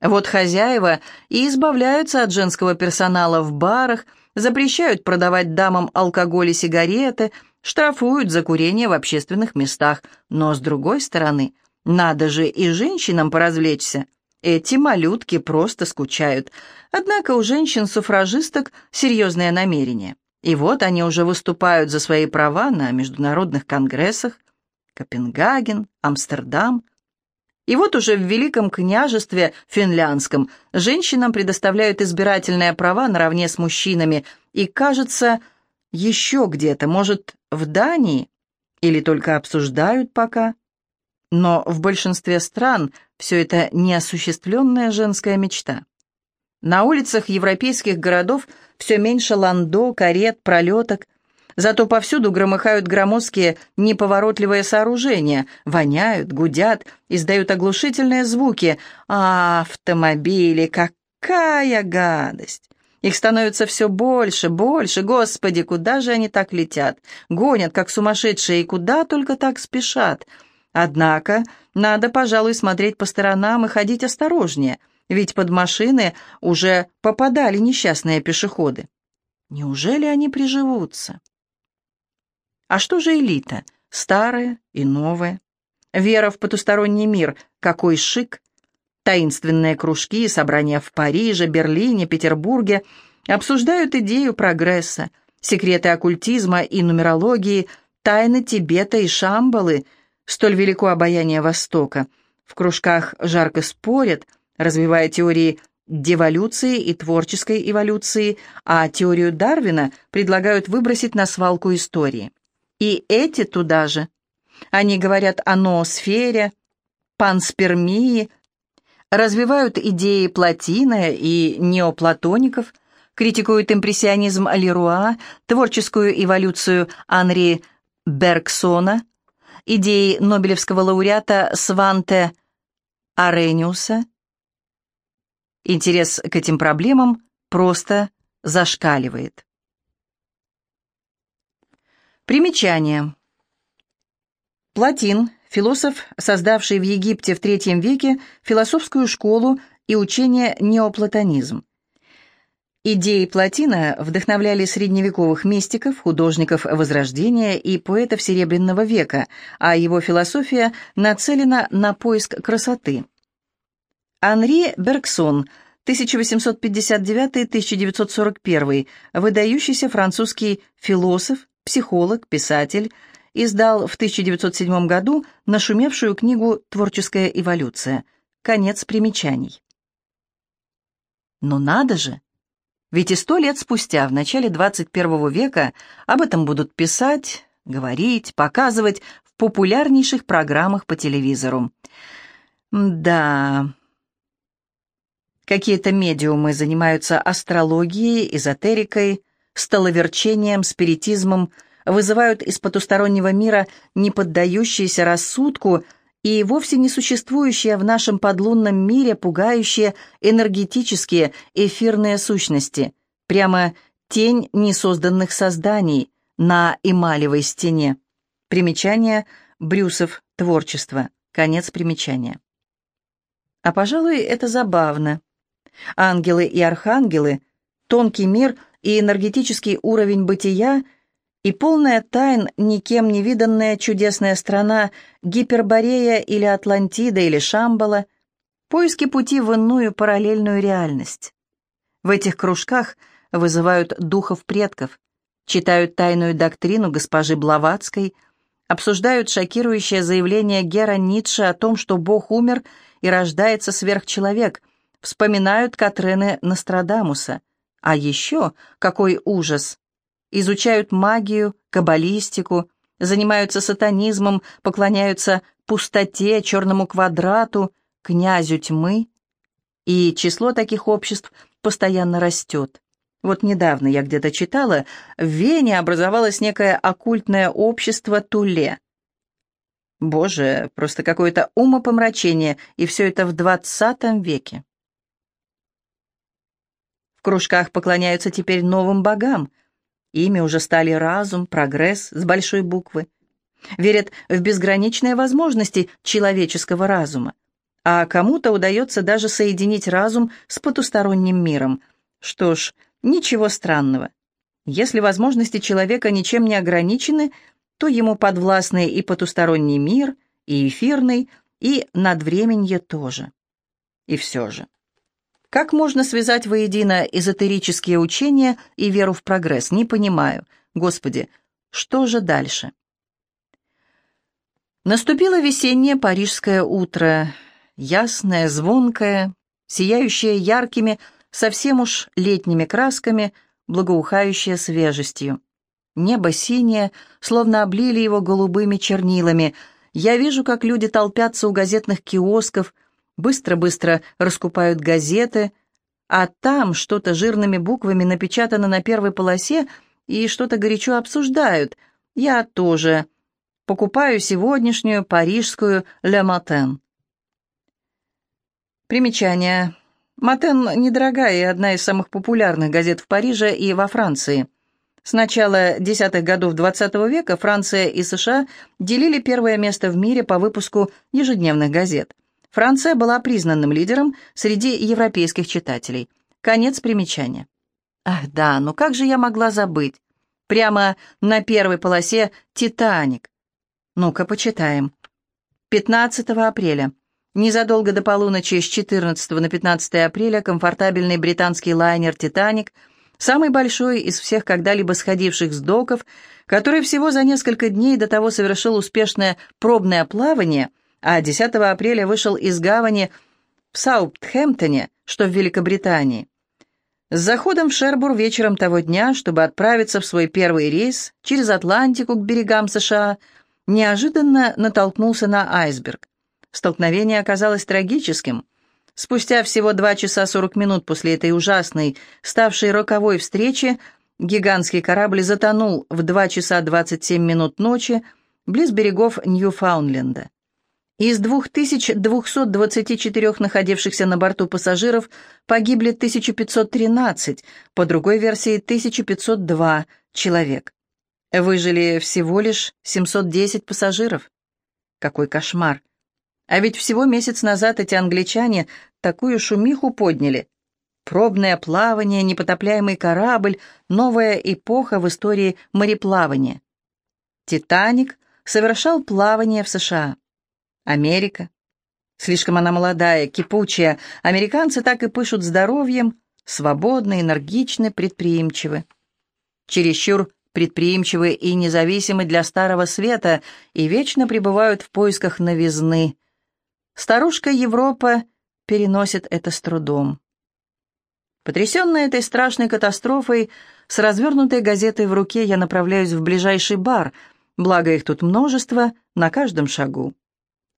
Вот хозяева и избавляются от женского персонала в барах, запрещают продавать дамам алкоголь и сигареты, штрафуют за курение в общественных местах. Но, с другой стороны, надо же и женщинам поразвлечься. Эти малютки просто скучают. Однако у женщин-суфражисток серьезное намерение. И вот они уже выступают за свои права на международных конгрессах. Копенгаген, Амстердам – и вот уже в Великом княжестве финляндском женщинам предоставляют избирательные права наравне с мужчинами, и, кажется, еще где-то, может, в Дании, или только обсуждают пока. Но в большинстве стран все это неосуществленная женская мечта. На улицах европейских городов все меньше ландо, карет, пролеток, Зато повсюду громыхают громоздкие неповоротливые сооружения, воняют, гудят, издают оглушительные звуки. А автомобили, какая гадость! Их становится все больше, больше. Господи, куда же они так летят? Гонят, как сумасшедшие, и куда только так спешат? Однако надо, пожалуй, смотреть по сторонам и ходить осторожнее, ведь под машины уже попадали несчастные пешеходы. Неужели они приживутся? А что же элита? Старая и новая. Вера в потусторонний мир. Какой шик! Таинственные кружки, собрания в Париже, Берлине, Петербурге обсуждают идею прогресса, секреты оккультизма и нумерологии, тайны Тибета и Шамбалы, столь велико обаяние Востока. В кружках жарко спорят, развивая теории деволюции и творческой эволюции, а теорию Дарвина предлагают выбросить на свалку истории. И эти туда же. Они говорят о ноосфере, панспермии, развивают идеи Платина и неоплатоников, критикуют импрессионизм Леруа, творческую эволюцию Анри Бергсона, идеи нобелевского лауреата Сванте Арениуса. Интерес к этим проблемам просто зашкаливает. Примечание. Платин, философ, создавший в Египте в III веке философскую школу и учение неоплатонизм. Идеи Платина вдохновляли средневековых мистиков, художников Возрождения и поэтов Серебряного века, а его философия нацелена на поиск красоты. Анри Бергсон, 1859-1941, выдающийся французский философ, психолог, писатель, издал в 1907 году нашумевшую книгу «Творческая эволюция». Конец примечаний. Но надо же! Ведь и сто лет спустя, в начале 21 века, об этом будут писать, говорить, показывать в популярнейших программах по телевизору. Да, какие-то медиумы занимаются астрологией, эзотерикой, столоверчением, спиритизмом, вызывают из потустороннего мира не поддающиеся рассудку и вовсе не существующие в нашем подлунном мире пугающие энергетические эфирные сущности, прямо тень несозданных созданий на эмалевой стене. Примечание Брюсов «Творчество». Конец примечания. А, пожалуй, это забавно. Ангелы и архангелы, тонкий мир и энергетический уровень бытия и полная тайн, никем не виданная чудесная страна Гиперборея или Атлантида или Шамбала, поиски пути в иную параллельную реальность. В этих кружках вызывают духов предков, читают тайную доктрину госпожи Блаватской, обсуждают шокирующее заявление Гера Ницше о том, что Бог умер и рождается сверхчеловек, вспоминают Катрены Нострадамуса – а еще, какой ужас, изучают магию, каббалистику, занимаются сатанизмом, поклоняются пустоте, черному квадрату, князю тьмы. И число таких обществ постоянно растет. Вот недавно я где-то читала, в Вене образовалось некое оккультное общество Туле. Боже, просто какое-то умопомрачение, и все это в двадцатом веке кружках поклоняются теперь новым богам. Ими уже стали разум, прогресс с большой буквы. Верят в безграничные возможности человеческого разума. А кому-то удается даже соединить разум с потусторонним миром. Что ж, ничего странного. Если возможности человека ничем не ограничены, то ему подвластны и потусторонний мир, и эфирный, и надвременье тоже. И все же. Как можно связать воедино эзотерические учения и веру в прогресс? Не понимаю. Господи, что же дальше? Наступило весеннее парижское утро, ясное, звонкое, сияющее яркими, совсем уж летними красками, благоухающее свежестью. Небо синее, словно облили его голубыми чернилами. Я вижу, как люди толпятся у газетных киосков, быстро-быстро раскупают газеты, а там что-то жирными буквами напечатано на первой полосе и что-то горячо обсуждают. Я тоже покупаю сегодняшнюю парижскую «Le Matin». Примечание. «Матен» недорогая и одна из самых популярных газет в Париже и во Франции. С начала десятых годов XX века Франция и США делили первое место в мире по выпуску ежедневных газет. Франция была признанным лидером среди европейских читателей. Конец примечания. Ах да, ну как же я могла забыть? Прямо на первой полосе «Титаник». Ну-ка, почитаем. 15 апреля. Незадолго до полуночи с 14 на 15 апреля комфортабельный британский лайнер «Титаник», самый большой из всех когда-либо сходивших с доков, который всего за несколько дней до того совершил успешное пробное плавание, а 10 апреля вышел из гавани в Саутхэмптоне, что в Великобритании. С заходом в Шербур вечером того дня, чтобы отправиться в свой первый рейс через Атлантику к берегам США, неожиданно натолкнулся на айсберг. Столкновение оказалось трагическим. Спустя всего два часа сорок минут после этой ужасной, ставшей роковой встречи, гигантский корабль затонул в два часа двадцать семь минут ночи близ берегов Ньюфаундленда. Из 2224 находившихся на борту пассажиров погибли 1513, по другой версии 1502 человек. Выжили всего лишь 710 пассажиров. Какой кошмар! А ведь всего месяц назад эти англичане такую шумиху подняли. Пробное плавание, непотопляемый корабль, новая эпоха в истории мореплавания. «Титаник» совершал плавание в США. Америка. Слишком она молодая, кипучая. Американцы так и пышут здоровьем, свободны, энергичны, предприимчивы. Чересчур предприимчивы и независимы для Старого Света и вечно пребывают в поисках новизны. Старушка Европа переносит это с трудом. Потрясенная этой страшной катастрофой, с развернутой газетой в руке я направляюсь в ближайший бар, благо их тут множество, на каждом шагу.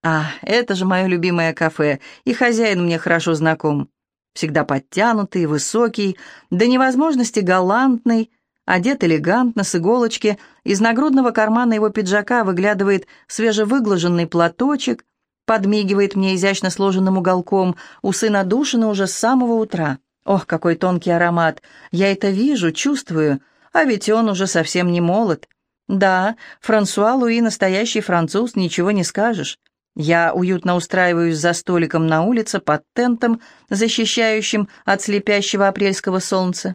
А, это же мое любимое кафе, и хозяин мне хорошо знаком. Всегда подтянутый, высокий, до невозможности галантный, одет элегантно, с иголочки, из нагрудного кармана его пиджака выглядывает свежевыглаженный платочек, подмигивает мне изящно сложенным уголком, усы надушены уже с самого утра. Ох, какой тонкий аромат! Я это вижу, чувствую, а ведь он уже совсем не молод. Да, Франсуа Луи настоящий француз, ничего не скажешь. Я уютно устраиваюсь за столиком на улице под тентом, защищающим от слепящего апрельского солнца.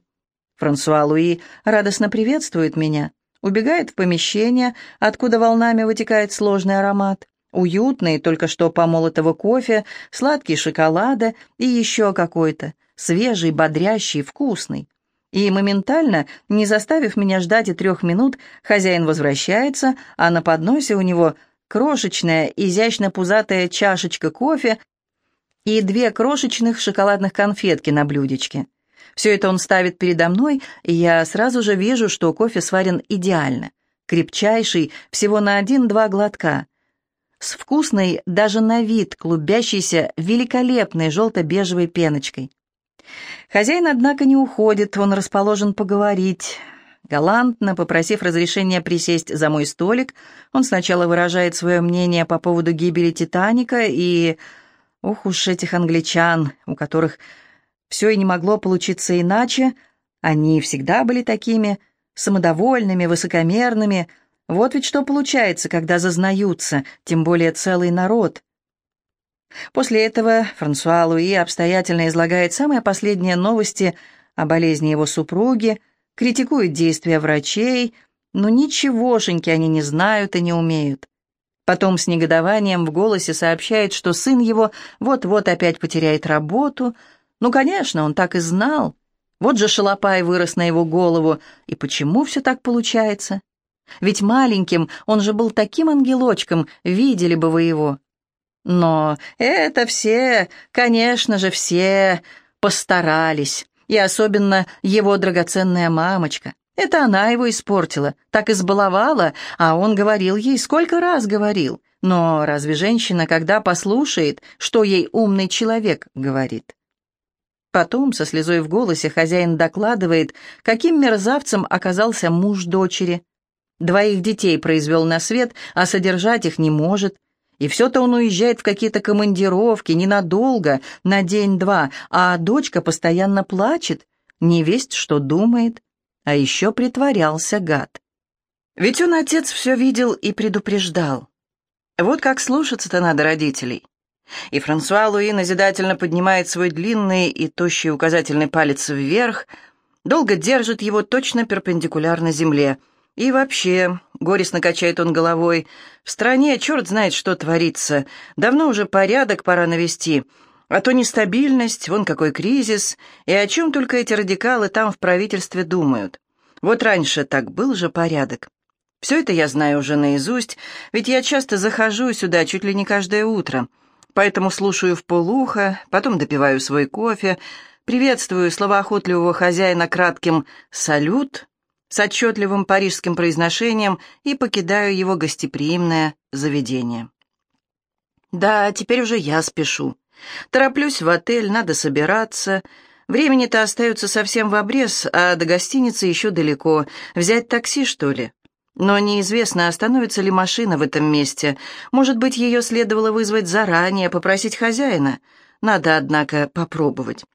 Франсуа Луи радостно приветствует меня, убегает в помещение, откуда волнами вытекает сложный аромат. Уютный, только что помолотого кофе, сладкий шоколада и еще какой-то, свежий, бодрящий, вкусный. И моментально, не заставив меня ждать и трех минут, хозяин возвращается, а на подносе у него крошечная, изящно пузатая чашечка кофе и две крошечных шоколадных конфетки на блюдечке. Все это он ставит передо мной, и я сразу же вижу, что кофе сварен идеально. Крепчайший, всего на один-два глотка с вкусной даже на вид клубящейся великолепной желто-бежевой пеночкой. Хозяин, однако, не уходит, он расположен поговорить. Галантно, попросив разрешения присесть за мой столик, он сначала выражает свое мнение по поводу гибели «Титаника» и... Ух уж этих англичан, у которых все и не могло получиться иначе, они всегда были такими самодовольными, высокомерными, вот ведь что получается, когда зазнаются, тем более целый народ. После этого Франсуа Луи обстоятельно излагает самые последние новости о болезни его супруги, критикует действия врачей, но ничегошеньки они не знают и не умеют. Потом с негодованием в голосе сообщает, что сын его вот-вот опять потеряет работу. Ну, конечно, он так и знал. Вот же шалопай вырос на его голову. И почему все так получается? Ведь маленьким он же был таким ангелочком, видели бы вы его. Но это все, конечно же, все постарались, и особенно его драгоценная мамочка. Это она его испортила, так избаловала, а он говорил ей, сколько раз говорил. Но разве женщина, когда послушает, что ей умный человек говорит? Потом, со слезой в голосе, хозяин докладывает, каким мерзавцем оказался муж дочери. Двоих детей произвел на свет, а содержать их не может. И все-то он уезжает в какие-то командировки, ненадолго, на день-два, а дочка постоянно плачет, не весть, что думает. А еще притворялся гад. Ведь он, отец, все видел и предупреждал. Вот как слушаться-то надо родителей. И Франсуа Луи назидательно поднимает свой длинный и тощий указательный палец вверх, долго держит его точно перпендикулярно земле. И вообще, горестно качает он головой, в стране черт знает, что творится. Давно уже порядок пора навести. А то нестабильность, вон какой кризис, и о чем только эти радикалы там в правительстве думают. Вот раньше так был же порядок. Все это я знаю уже наизусть, ведь я часто захожу сюда чуть ли не каждое утро — поэтому слушаю в полухо, потом допиваю свой кофе, приветствую словоохотливого хозяина кратким «салют» с отчетливым парижским произношением и покидаю его гостеприимное заведение. Да, теперь уже я спешу. Тороплюсь в отель, надо собираться. Времени-то остается совсем в обрез, а до гостиницы еще далеко. Взять такси, что ли? Но неизвестно, остановится ли машина в этом месте. Может быть, ее следовало вызвать заранее, попросить хозяина. Надо, однако, попробовать.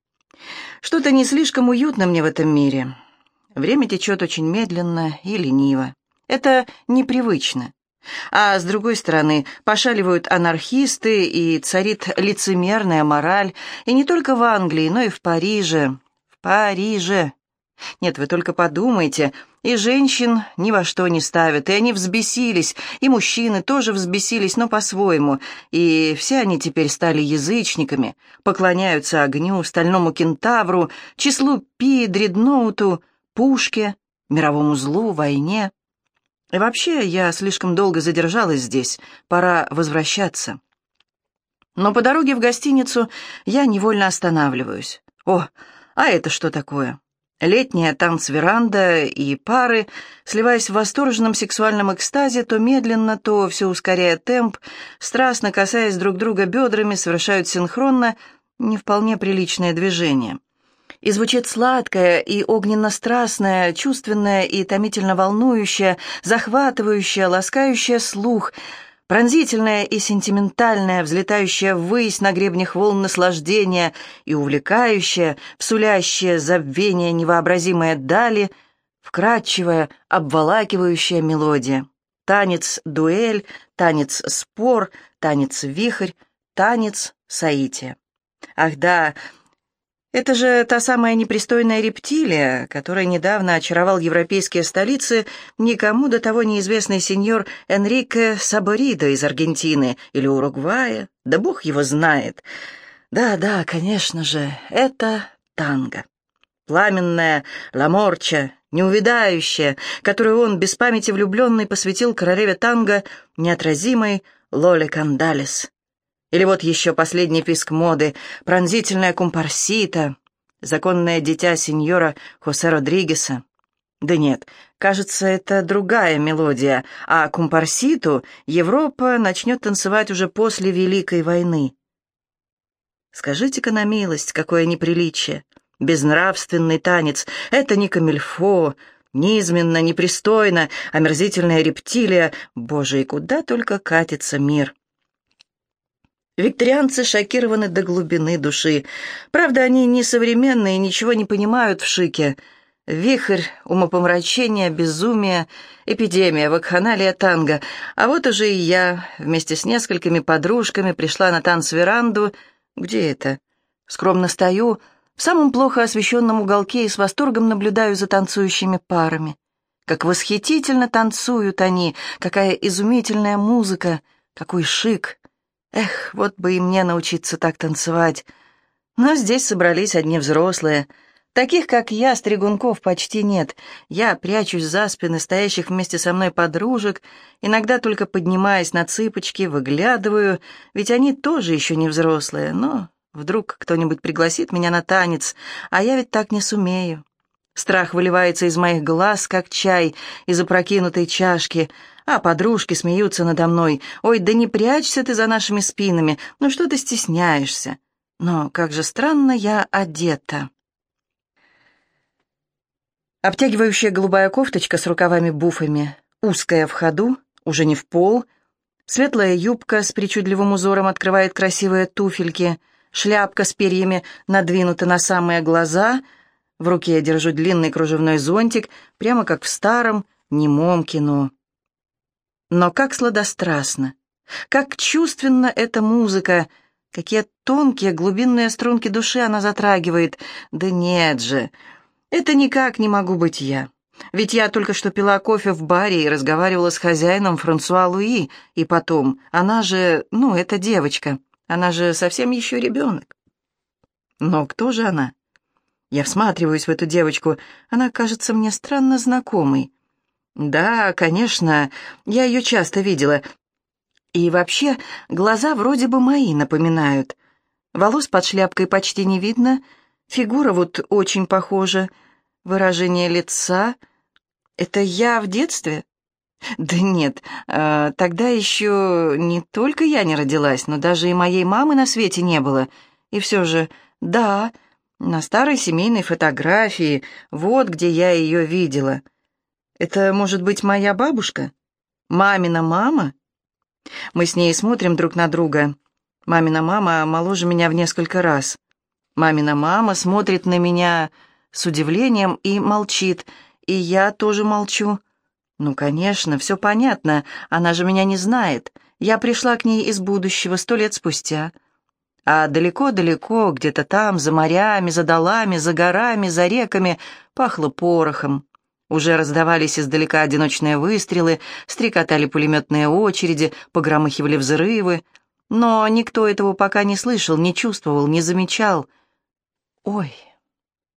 Что-то не слишком уютно мне в этом мире. Время течет очень медленно и лениво. Это непривычно. А с другой стороны, пошаливают анархисты и царит лицемерная мораль, и не только в Англии, но и в Париже. В Париже. Нет, вы только подумайте, и женщин ни во что не ставят, и они взбесились, и мужчины тоже взбесились, но по-своему, и все они теперь стали язычниками, поклоняются огню, стальному кентавру, числу пи, дредноуту, пушке, мировому злу, войне. И вообще, я слишком долго задержалась здесь, пора возвращаться. Но по дороге в гостиницу я невольно останавливаюсь. О, а это что такое? Летняя танцверанда и пары, сливаясь в восторженном сексуальном экстазе, то медленно, то все ускоряя темп, страстно касаясь друг друга бедрами, совершают синхронно не вполне приличное движение. И звучит сладкое и огненно-страстное, чувственное и томительно волнующее, захватывающее, ласкающее слух — пронзительная и сентиментальная, взлетающая ввысь на гребнях волн наслаждения и увлекающая, всулящая забвение невообразимое дали, вкрадчивая, обволакивающая мелодия. Танец-дуэль, танец-спор, танец-вихрь, танец-соитие. Ах да, это же та самая непристойная рептилия, которая недавно очаровал европейские столицы никому до того неизвестный сеньор Энрике Саборидо из Аргентины или Уругвая, да бог его знает. Да-да, конечно же, это танго. Пламенная ламорча, неувидающая, которую он без памяти влюбленный посвятил королеве танго неотразимой Лоле Кандалес. Или вот еще последний писк моды, пронзительная компарсита, законное дитя сеньора Хосе Родригеса. Да нет, кажется, это другая мелодия, а компарситу Европа начнет танцевать уже после Великой войны. Скажите-ка на милость, какое неприличие. Безнравственный танец — это не камильфо, низменно, непристойно, омерзительная рептилия. Боже, и куда только катится мир. Викторианцы шокированы до глубины души. Правда, они не современные ничего не понимают в шике. Вихрь, умопомрачение, безумие, эпидемия, вакханалия танго. А вот уже и я вместе с несколькими подружками пришла на танцверанду. Где это? Скромно стою в самом плохо освещенном уголке и с восторгом наблюдаю за танцующими парами. Как восхитительно танцуют они, какая изумительная музыка, какой шик. Эх, вот бы и мне научиться так танцевать. Но здесь собрались одни взрослые. Таких, как я, стригунков почти нет. Я прячусь за спины стоящих вместе со мной подружек, иногда только поднимаясь на цыпочки, выглядываю, ведь они тоже еще не взрослые, но вдруг кто-нибудь пригласит меня на танец, а я ведь так не сумею. Страх выливается из моих глаз, как чай из опрокинутой чашки — а подружки смеются надо мной. «Ой, да не прячься ты за нашими спинами, ну что ты стесняешься?» Но как же странно я одета. Обтягивающая голубая кофточка с рукавами-буфами, узкая в ходу, уже не в пол, светлая юбка с причудливым узором открывает красивые туфельки, шляпка с перьями надвинута на самые глаза, В руке я держу длинный кружевной зонтик, прямо как в старом немом кино. Но как сладострастно, как чувственно эта музыка, какие тонкие глубинные струнки души она затрагивает. Да нет же, это никак не могу быть я. Ведь я только что пила кофе в баре и разговаривала с хозяином Франсуа Луи, и потом, она же, ну, эта девочка, она же совсем еще ребенок. Но кто же она? Я всматриваюсь в эту девочку, она кажется мне странно знакомой. Да, конечно, я ее часто видела. И вообще, глаза вроде бы мои напоминают. Волос под шляпкой почти не видно, фигура вот очень похожа, выражение лица. Это я в детстве? Да нет, э, тогда еще не только я не родилась, но даже и моей мамы на свете не было. И все же, да, на старой семейной фотографии, вот где я ее видела. Это может быть моя бабушка? Мамина мама? Мы с ней смотрим друг на друга. Мамина мама моложе меня в несколько раз. Мамина мама смотрит на меня с удивлением и молчит, и я тоже молчу. «Ну, конечно, все понятно. Она же меня не знает. Я пришла к ней из будущего сто лет спустя. А далеко-далеко, где-то там, за морями, за долами, за горами, за реками, пахло порохом. Уже раздавались издалека одиночные выстрелы, стрекотали пулеметные очереди, погромыхивали взрывы. Но никто этого пока не слышал, не чувствовал, не замечал. Ой,